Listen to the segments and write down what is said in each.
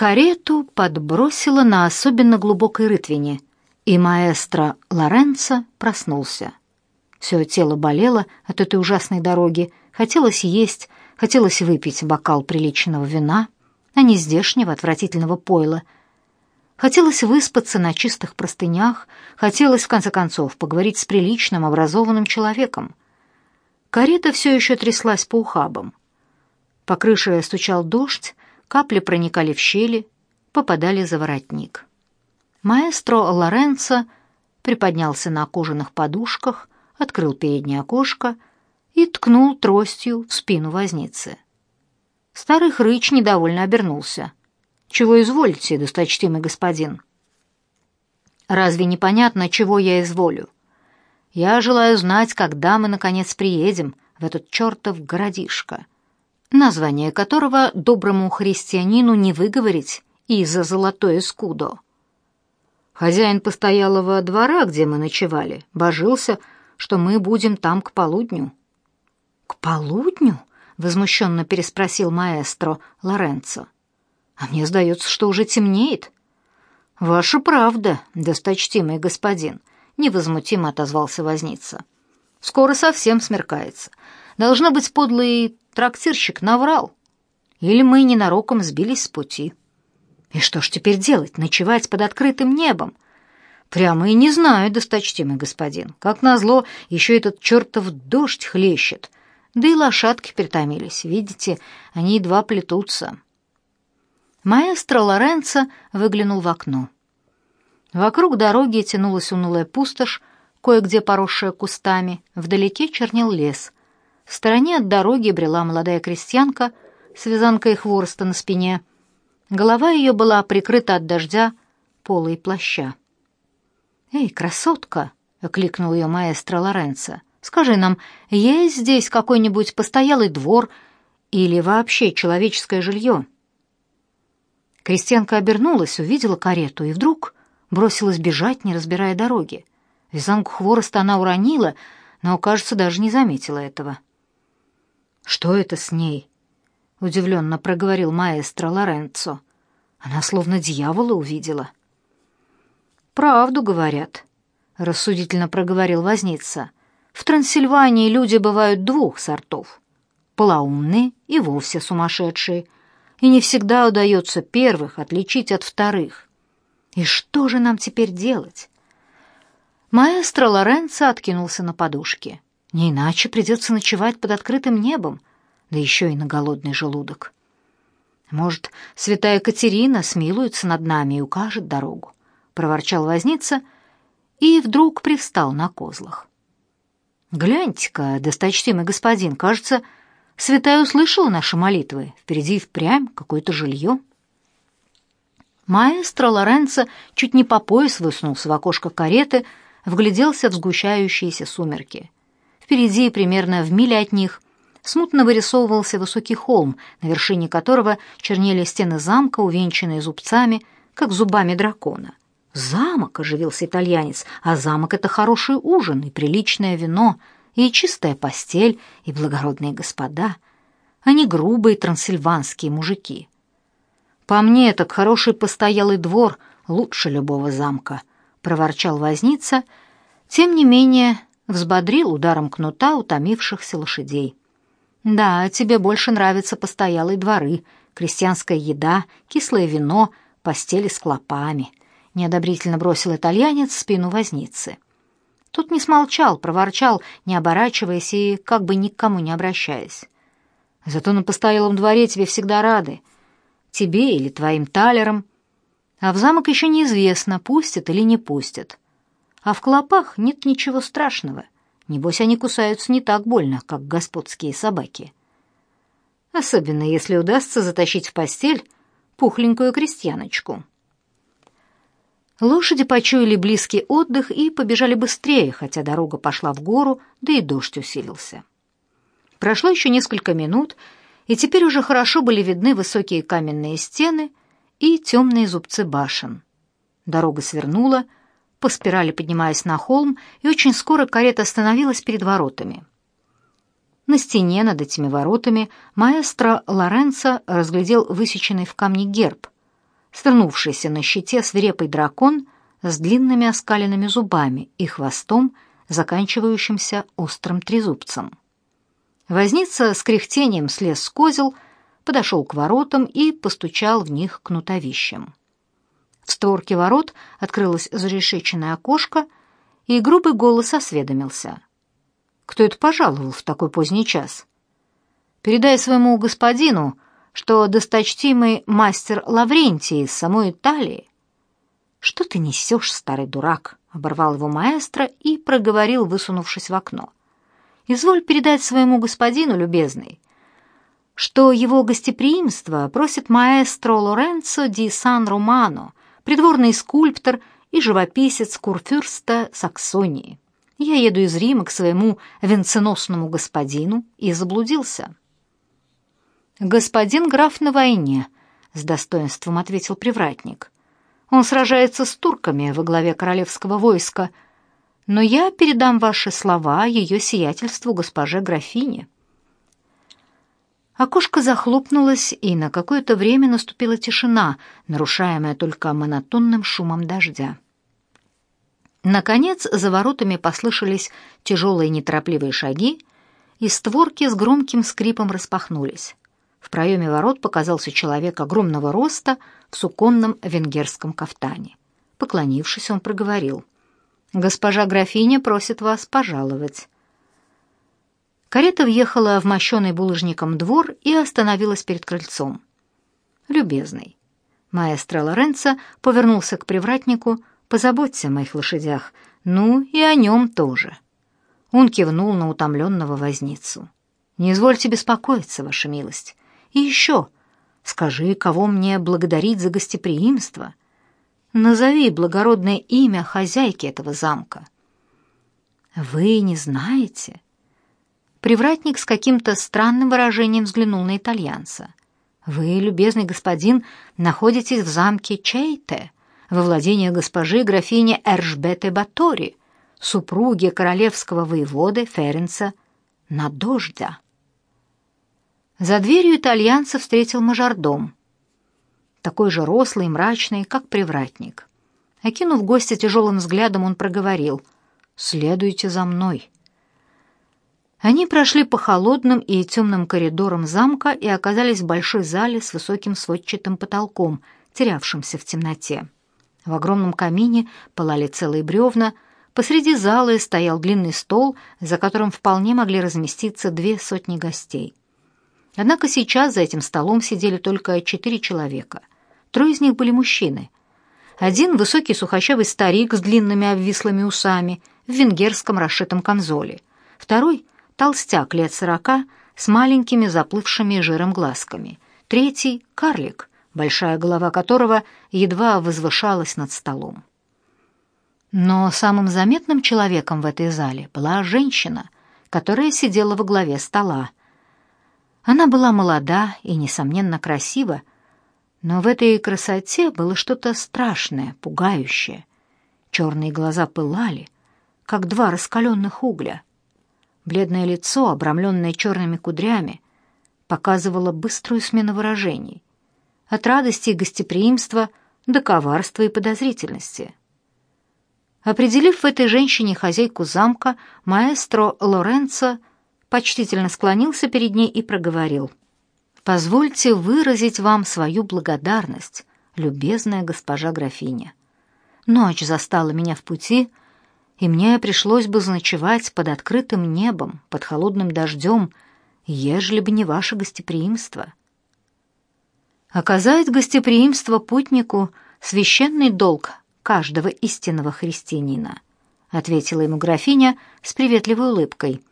карету подбросило на особенно глубокой рытвине, и маэстро Лоренцо проснулся. Все тело болело от этой ужасной дороги, хотелось есть, хотелось выпить бокал приличного вина, а не здешнего отвратительного пойла. Хотелось выспаться на чистых простынях, хотелось, в конце концов, поговорить с приличным, образованным человеком. Карета все еще тряслась по ухабам. По крыше стучал дождь, Капли проникали в щели, попадали за воротник. Маэстро Лоренцо приподнялся на кожаных подушках, открыл переднее окошко и ткнул тростью в спину возницы. Старый хрыч недовольно обернулся. «Чего изволите, досточтимый господин?» «Разве непонятно, чего я изволю? Я желаю знать, когда мы, наконец, приедем в этот чертов городишко», название которого доброму христианину не выговорить из-за золотое скудо. Хозяин постоялого двора, где мы ночевали, божился, что мы будем там к полудню. К полудню? возмущенно переспросил маэстро Лоренцо. А мне сдается, что уже темнеет. Ваша правда, досточтимый господин, невозмутимо отозвался возница. Скоро совсем смеркается. Должно быть, подлый трактирщик наврал. Или мы ненароком сбились с пути. И что ж теперь делать, ночевать под открытым небом? Прямо и не знаю, досточтимый господин. Как назло, еще этот чертов дождь хлещет. Да и лошадки притомились. Видите, они едва плетутся. Маэстро Лоренцо выглянул в окно. Вокруг дороги тянулась унылая пустошь, кое-где поросшая кустами, вдалеке чернел лес — в стороне от дороги брела молодая крестьянка с вязанкой хвороста на спине. Голова ее была прикрыта от дождя полой плаща. «Эй, красотка!» — окликнул ее маэстро Лоренцо. «Скажи нам, есть здесь какой-нибудь постоялый двор или вообще человеческое жилье?» Крестьянка обернулась, увидела карету и вдруг бросилась бежать, не разбирая дороги. Вязанку хвороста она уронила, но, кажется, даже не заметила этого. Что это с ней? Удивленно проговорил маэстро Лоренцо. Она словно дьявола увидела. Правду говорят, рассудительно проговорил возница. В Трансильвании люди бывают двух сортов: полоумные и вовсе сумасшедшие, и не всегда удается первых отличить от вторых. И что же нам теперь делать? Маэстро Лоренцо откинулся на подушке. Не иначе придется ночевать под открытым небом, да еще и на голодный желудок. Может, святая Катерина смилуется над нами и укажет дорогу, проворчал возница и вдруг привстал на козлах. Гляньте-ка, досточтимый господин, кажется, святая услышала наши молитвы. Впереди впрямь какое-то жилье. Маэстро Лоренцо чуть не по пояс высунулся в окошко кареты, вгляделся в сгущающиеся сумерки — Впереди, примерно в миле от них, смутно вырисовывался высокий холм, на вершине которого чернели стены замка, увенчанные зубцами, как зубами дракона. «Замок!» — оживился итальянец. «А замок — это хороший ужин и приличное вино, и чистая постель, и благородные господа, Они грубые трансильванские мужики». «По мне, так хороший постоялый двор лучше любого замка», — проворчал возница, тем не менее Взбодрил ударом кнута утомившихся лошадей. «Да, тебе больше нравятся постоялые дворы, крестьянская еда, кислое вино, постели с клопами», — неодобрительно бросил итальянец в спину возницы. Тут не смолчал, проворчал, не оборачиваясь и как бы никому не обращаясь. «Зато на постоялом дворе тебе всегда рады. Тебе или твоим талерам. А в замок еще неизвестно, пустят или не пустят. А в клопах нет ничего страшного. Небось, они кусаются не так больно, как господские собаки. Особенно, если удастся затащить в постель пухленькую крестьяночку. Лошади почуяли близкий отдых и побежали быстрее, хотя дорога пошла в гору, да и дождь усилился. Прошло еще несколько минут, и теперь уже хорошо были видны высокие каменные стены и темные зубцы башен. Дорога свернула, — по спирали поднимаясь на холм, и очень скоро карета остановилась перед воротами. На стене над этими воротами маэстро Лоренцо разглядел высеченный в камне герб, свернувшийся на щите свирепый дракон с длинными оскаленными зубами и хвостом, заканчивающимся острым трезубцем. Возница с кряхтением слез с козел, подошел к воротам и постучал в них кнутовищем створке ворот открылось зарешеченная окошко, и грубый голос осведомился. «Кто это пожаловал в такой поздний час?» «Передай своему господину, что досточтимый мастер Лаврентий из самой Италии». «Что ты несешь, старый дурак?» — оборвал его маэстро и проговорил, высунувшись в окно. «Изволь передать своему господину, любезный, что его гостеприимство просит маэстро Лоренцо ди Сан Романо, придворный скульптор и живописец Курфюрста Саксонии. Я еду из Рима к своему венценосному господину и заблудился. «Господин граф на войне», — с достоинством ответил привратник. «Он сражается с турками во главе королевского войска, но я передам ваши слова ее сиятельству госпоже графине». Окошко захлопнулось, и на какое-то время наступила тишина, нарушаемая только монотонным шумом дождя. Наконец, за воротами послышались тяжелые неторопливые шаги, и створки с громким скрипом распахнулись. В проеме ворот показался человек огромного роста в суконном венгерском кафтане. Поклонившись, он проговорил. «Госпожа графиня просит вас пожаловать». Карета въехала в мощенный булыжником двор и остановилась перед крыльцом. «Любезный». Маэстро Лоренцо повернулся к привратнику. «Позаботься о моих лошадях. Ну, и о нем тоже». Он кивнул на утомленного возницу. «Не извольте беспокоиться, ваша милость. И еще, скажи, кого мне благодарить за гостеприимство? Назови благородное имя хозяйки этого замка». «Вы не знаете?» Привратник с каким-то странным выражением взглянул на итальянца. «Вы, любезный господин, находитесь в замке Чейте, во владении госпожи графини Эржбете Батори, супруги королевского воеводы Ференца на дождя. За дверью итальянца встретил мажордом, такой же рослый и мрачный, как привратник. Окинув гостя тяжелым взглядом, он проговорил «Следуйте за мной». Они прошли по холодным и темным коридорам замка и оказались в большой зале с высоким сводчатым потолком, терявшимся в темноте. В огромном камине пылали целые бревна, посреди зала стоял длинный стол, за которым вполне могли разместиться две сотни гостей. Однако сейчас за этим столом сидели только четыре человека. Трое из них были мужчины. Один — высокий сухощавый старик с длинными обвислыми усами в венгерском расшитом камзоле. Второй толстяк лет сорока с маленькими заплывшими жиром глазками. Третий — карлик, большая голова которого едва возвышалась над столом. Но самым заметным человеком в этой зале была женщина, которая сидела во главе стола. Она была молода и, несомненно, красива, но в этой красоте было что-то страшное, пугающее. Черные глаза пылали, как два раскаленных угля — Бледное лицо, обрамленное черными кудрями, показывало быструю смену выражений. От радости и гостеприимства до коварства и подозрительности. Определив в этой женщине хозяйку замка, маэстро Лоренцо почтительно склонился перед ней и проговорил. «Позвольте выразить вам свою благодарность, любезная госпожа графиня. Ночь застала меня в пути, и мне пришлось бы заночевать под открытым небом, под холодным дождем, ежели бы не ваше гостеприимство. Оказать гостеприимство путнику — священный долг каждого истинного христианина, ответила ему графиня с приветливой улыбкой.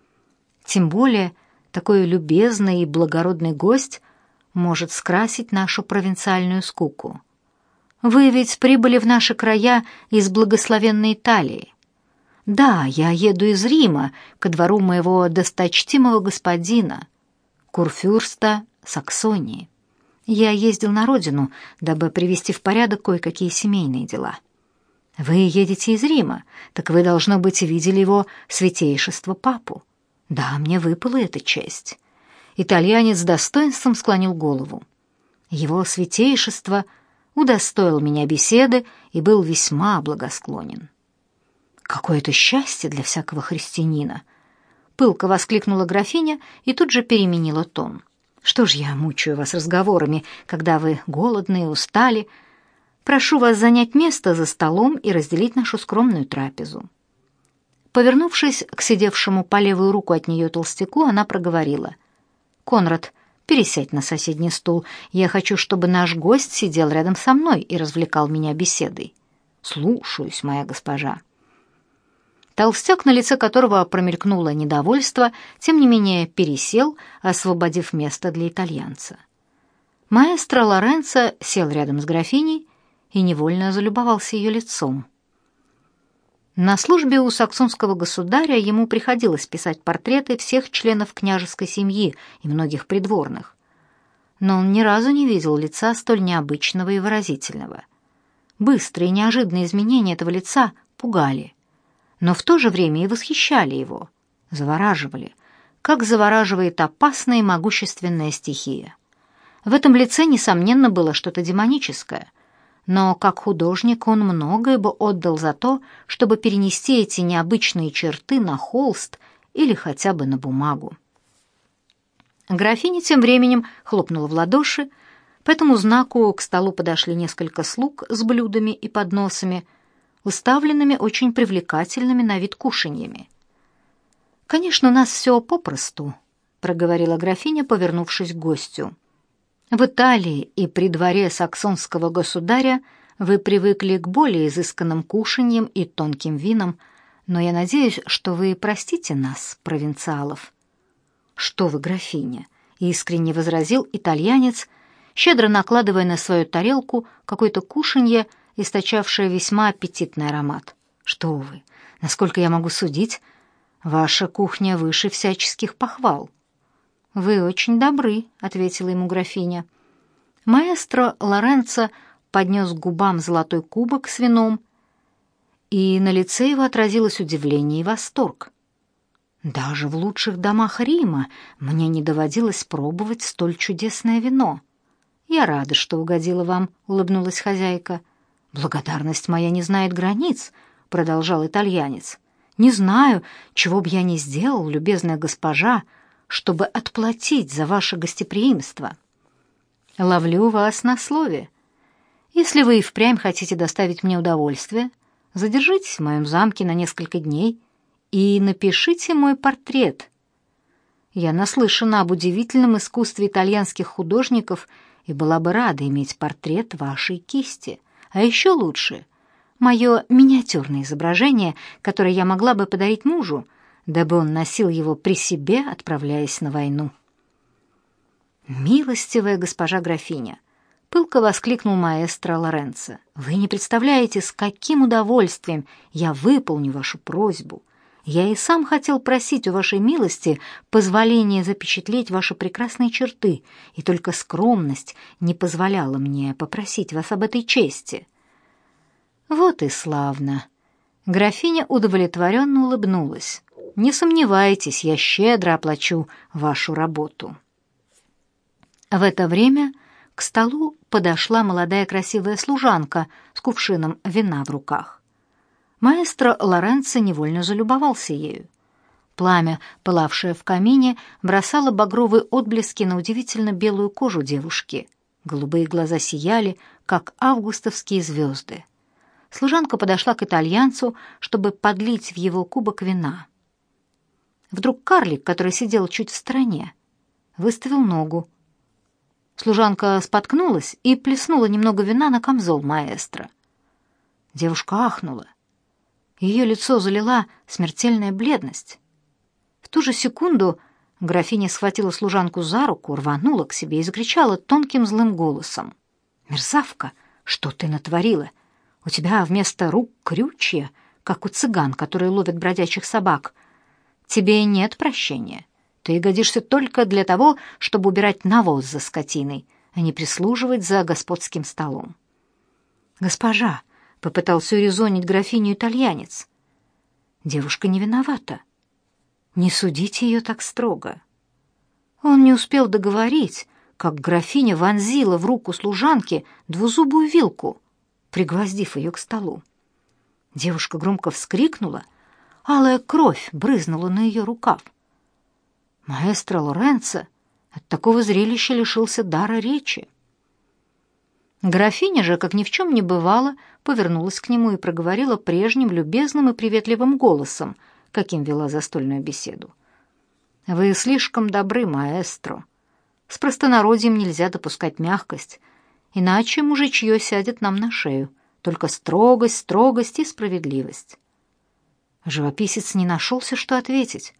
Тем более, такой любезный и благородный гость может скрасить нашу провинциальную скуку. Вы ведь прибыли в наши края из благословенной Италии. Да, я еду из Рима, ко двору моего досточтимого господина, курфюрста Саксонии. Я ездил на родину, дабы привести в порядок кое-какие семейные дела. Вы едете из Рима, так вы, должно быть, видели его святейшество папу. Да, мне выпала эта честь. Итальянец с достоинством склонил голову. Его святейшество удостоил меня беседы и был весьма благосклонен. «Какое это счастье для всякого христианина!» Пылко воскликнула графиня и тут же переменила тон. «Что ж я мучаю вас разговорами, когда вы голодные, устали? Прошу вас занять место за столом и разделить нашу скромную трапезу». Повернувшись к сидевшему по левую руку от нее толстяку, она проговорила. «Конрад, пересядь на соседний стул. Я хочу, чтобы наш гость сидел рядом со мной и развлекал меня беседой». «Слушаюсь, моя госпожа». Толстяк, на лице которого промелькнуло недовольство, тем не менее пересел, освободив место для итальянца. Маэстро Лоренцо сел рядом с графиней и невольно залюбовался ее лицом. На службе у саксонского государя ему приходилось писать портреты всех членов княжеской семьи и многих придворных. Но он ни разу не видел лица столь необычного и выразительного. Быстрые и неожиданные изменения этого лица пугали – но в то же время и восхищали его, завораживали, как завораживает опасная и могущественная стихия. В этом лице, несомненно, было что-то демоническое, но как художник он многое бы отдал за то, чтобы перенести эти необычные черты на холст или хотя бы на бумагу. Графиня тем временем хлопнула в ладоши, по этому знаку к столу подошли несколько слуг с блюдами и подносами – уставленными очень привлекательными на вид кушаньями. «Конечно, у нас все попросту», — проговорила графиня, повернувшись к гостю. «В Италии и при дворе саксонского государя вы привыкли к более изысканным кушаньям и тонким винам, но я надеюсь, что вы простите нас, провинциалов». «Что вы, графиня?» — искренне возразил итальянец, щедро накладывая на свою тарелку какое-то кушанье источавшая весьма аппетитный аромат. «Что вы! Насколько я могу судить, ваша кухня выше всяческих похвал». «Вы очень добры», — ответила ему графиня. Маэстро Лоренцо поднес к губам золотой кубок с вином, и на лице его отразилось удивление и восторг. «Даже в лучших домах Рима мне не доводилось пробовать столь чудесное вино». «Я рада, что угодила вам», — улыбнулась хозяйка. — «Благодарность моя не знает границ», — продолжал итальянец. «Не знаю, чего бы я ни сделал, любезная госпожа, чтобы отплатить за ваше гостеприимство». «Ловлю вас на слове. Если вы и впрямь хотите доставить мне удовольствие, задержитесь в моем замке на несколько дней и напишите мой портрет». Я наслышана об удивительном искусстве итальянских художников и была бы рада иметь портрет вашей кисти. А еще лучше — мое миниатюрное изображение, которое я могла бы подарить мужу, дабы он носил его при себе, отправляясь на войну. «Милостивая госпожа графиня!» — пылко воскликнул маэстро Лоренцо. «Вы не представляете, с каким удовольствием я выполню вашу просьбу!» Я и сам хотел просить у вашей милости позволения запечатлеть ваши прекрасные черты, и только скромность не позволяла мне попросить вас об этой чести». «Вот и славно!» Графиня удовлетворенно улыбнулась. «Не сомневайтесь, я щедро оплачу вашу работу». В это время к столу подошла молодая красивая служанка с кувшином вина в руках. Маэстро Лоренцо невольно залюбовался ею. Пламя, пылавшее в камине, бросало багровые отблески на удивительно белую кожу девушки. Голубые глаза сияли, как августовские звезды. Служанка подошла к итальянцу, чтобы подлить в его кубок вина. Вдруг карлик, который сидел чуть в стороне, выставил ногу. Служанка споткнулась и плеснула немного вина на камзол маэстро. Девушка ахнула. Ее лицо залила смертельная бледность. В ту же секунду графиня схватила служанку за руку, рванула к себе и закричала тонким злым голосом. «Мерзавка, что ты натворила? У тебя вместо рук крючья, как у цыган, которые ловят бродячих собак. Тебе нет прощения. Ты годишься только для того, чтобы убирать навоз за скотиной, а не прислуживать за господским столом». «Госпожа!» попытался урезонить графиню итальянец. Девушка не виновата. Не судите ее так строго. Он не успел договорить, как графиня вонзила в руку служанки двузубую вилку, пригвоздив ее к столу. Девушка громко вскрикнула, алая кровь брызнула на ее рукав. Маэстро Лоренцо от такого зрелища лишился дара речи. Графиня же, как ни в чем не бывало, повернулась к нему и проговорила прежним любезным и приветливым голосом, каким вела застольную беседу. «Вы слишком добры, маэстро. С простонародьем нельзя допускать мягкость, иначе мужичье сядет нам на шею. Только строгость, строгость и справедливость». Живописец не нашелся, что ответить.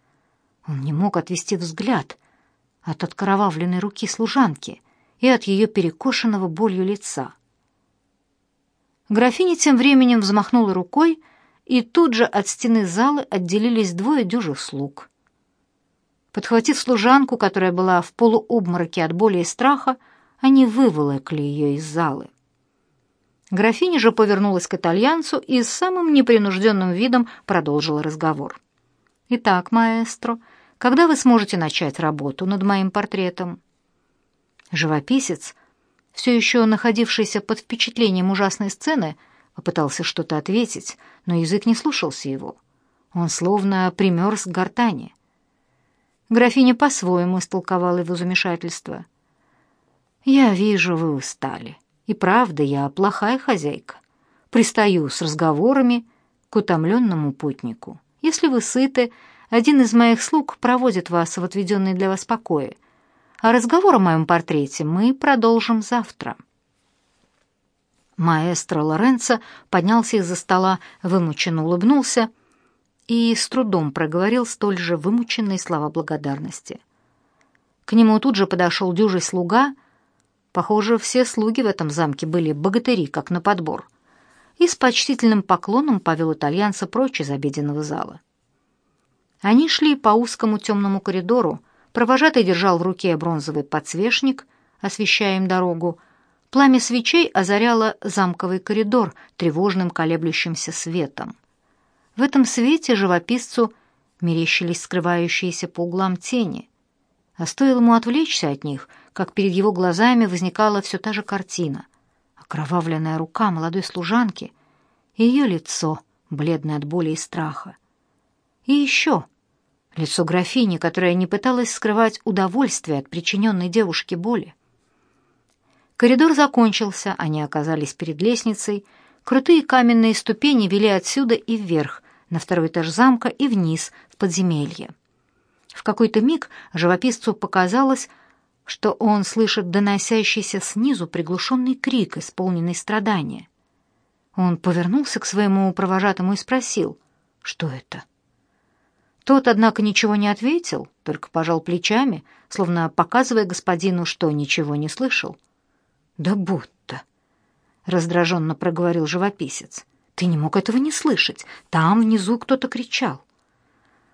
Он не мог отвести взгляд от откровавленной руки служанки — и от ее перекошенного болью лица. Графиня тем временем взмахнула рукой, и тут же от стены залы отделились двое дюжих слуг. Подхватив служанку, которая была в полуобмороке от боли и страха, они выволокли ее из залы. Графиня же повернулась к итальянцу и с самым непринужденным видом продолжила разговор. «Итак, маэстро, когда вы сможете начать работу над моим портретом?» Живописец, все еще находившийся под впечатлением ужасной сцены, попытался что-то ответить, но язык не слушался его. Он словно примерз к гортани. Графиня по-своему истолковала его замешательство. «Я вижу, вы устали. И правда, я плохая хозяйка. Пристаю с разговорами к утомленному путнику. Если вы сыты, один из моих слуг проводит вас в отведенные для вас покои — Разговор о моем портрете мы продолжим завтра». Маэстро Лоренцо поднялся из-за стола, вымученно улыбнулся и с трудом проговорил столь же вымученные слова благодарности. К нему тут же подошел дюжий слуга. Похоже, все слуги в этом замке были богатыри, как на подбор. И с почтительным поклоном повел итальянца прочь из обеденного зала. Они шли по узкому темному коридору, Провожатый держал в руке бронзовый подсвечник, освещая им дорогу. Пламя свечей озаряло замковый коридор тревожным колеблющимся светом. В этом свете живописцу мерещились скрывающиеся по углам тени. А стоило ему отвлечься от них, как перед его глазами возникала все та же картина. Окровавленная рука молодой служанки, ее лицо, бледное от боли и страха. И еще Лицо графини, которая не пыталась скрывать удовольствие от причиненной девушке боли. Коридор закончился, они оказались перед лестницей. Крутые каменные ступени вели отсюда и вверх, на второй этаж замка и вниз, в подземелье. В какой-то миг живописцу показалось, что он слышит доносящийся снизу приглушенный крик, исполненный страдания. Он повернулся к своему провожатому и спросил, что это. Тот, однако, ничего не ответил, только пожал плечами, словно показывая господину, что ничего не слышал. «Да будто!» — раздраженно проговорил живописец. «Ты не мог этого не слышать. Там внизу кто-то кричал».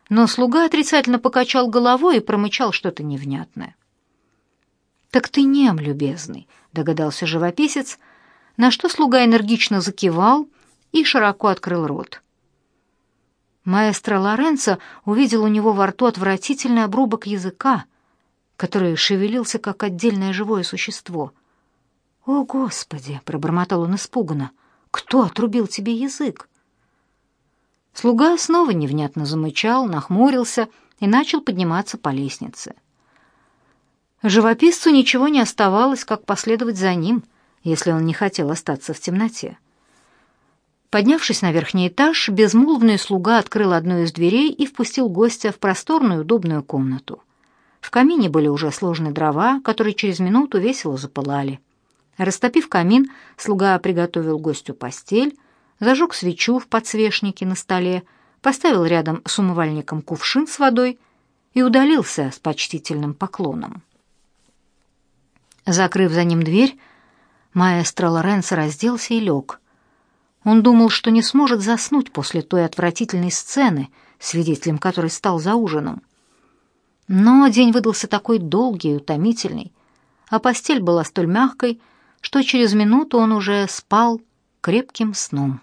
Но слуга отрицательно покачал головой и промычал что-то невнятное. «Так ты нем, любезный», — догадался живописец, на что слуга энергично закивал и широко открыл рот. Маэстро Лоренцо увидел у него во рту отвратительный обрубок языка, который шевелился как отдельное живое существо. «О, Господи!» — пробормотал он испуганно. «Кто отрубил тебе язык?» Слуга снова невнятно замычал, нахмурился и начал подниматься по лестнице. Живописцу ничего не оставалось, как последовать за ним, если он не хотел остаться в темноте. Поднявшись на верхний этаж, безмолвный слуга открыл одну из дверей и впустил гостя в просторную удобную комнату. В камине были уже сложены дрова, которые через минуту весело запылали. Растопив камин, слуга приготовил гостю постель, зажег свечу в подсвечнике на столе, поставил рядом с умывальником кувшин с водой и удалился с почтительным поклоном. Закрыв за ним дверь, маэстро Лоренс разделся и лег — он думал, что не сможет заснуть после той отвратительной сцены, свидетелем которой стал за ужином. Но день выдался такой долгий и утомительный, а постель была столь мягкой, что через минуту он уже спал крепким сном.